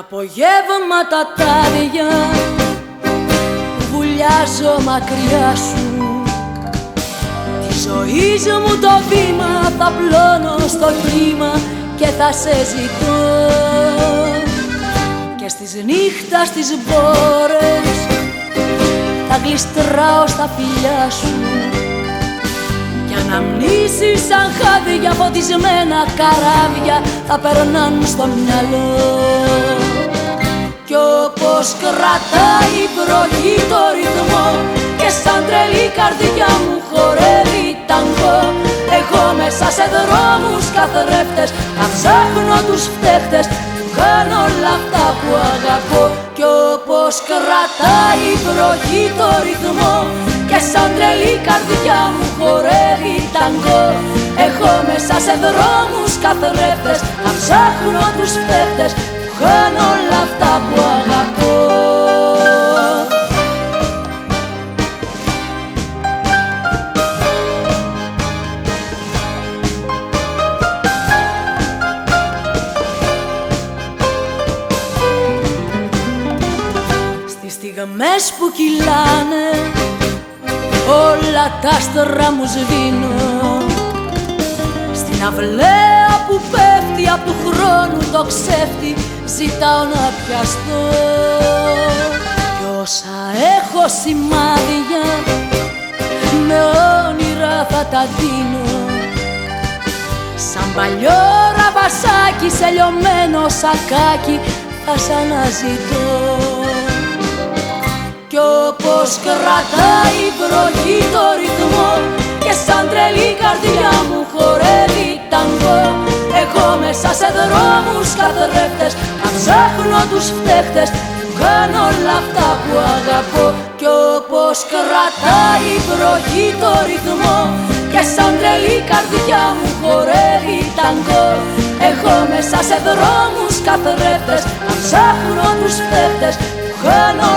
Τα απογεύματα τα άδεια βουλιάζω μακριά σου. Τη ζωή μου το βήμα θα πλώνω στο κύμα και θα σε ζητώ. Και στις νύχτα στις μπόρες θα γλιστράω στα φιλιά σου. Κι αναμνήσεις σαν χάδια φωτισμένα καράβια θα περνάν στο μυαλό. κι όπως κρατάει η βροχή το ρυθμό και σαν τρελή καρδιά μου χορεύει ταγκό. Εγώ μέσα σε δρόμους καθρέφτες θα ψάχνω τους φταίχτες που κάνω όλα αυτά που αγαπώ. Κι όπως κρατάει η βροχή το ρυθμό και σαν τρελή καρδιά μου χορεύει ταγκό. Εγώ μέσα σε δρόμους καθρέφτες θα ψάχνω τους φταίχτες που κάνω όλα αυτά στιγμές που κυλάνε όλα τα άστρα μου σβήνω. Στην αυλαία που πέφτει από του χρόνου το ξέφτη ζητάω να πιαστώ. Κι όσα έχω σημάδια με όνειρα θα τα δίνω. Σαν παλιό ραβασάκι σε λιωμένο σακάκι θα σ' αναζητώ κι όπως κρατάει η βροχή το ρυθμό Και σαν τρελή καρδιά μου χορεύει ταγκό Εγώ μέσα σε δρόμους καθρέφτες Να ψάχνω τους φταίχτες Που κάνω όλα αυτά που αγαπώ. Κι όπως κρατάει η βροχή το ρυθμό Και σαν τρελή καρδιά μου χορεύει ταγκό Εγώ μέσα σε δρόμους καθρέφτες Να ψάχνω τους φταίχτες κάνω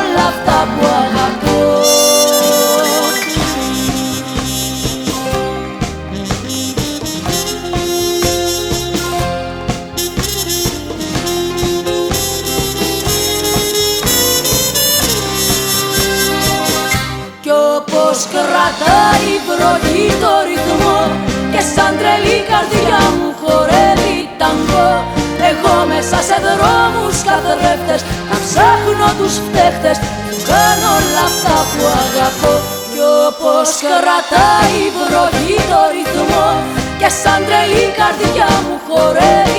όπως κρατάει η βροχή το ρυθμό και σαν τρελή καρδιά μου χορεύει ταγκό εγώ μέσα σε δρόμους καθρέφτες Να ψάχνω τους φταίχτες. Που κάνω όλα αυτά που αγαπώ. Κι όπως κρατάει η βροχή το ρυθμό Και σαν τρελή καρδιά μου χορεύει ταγκό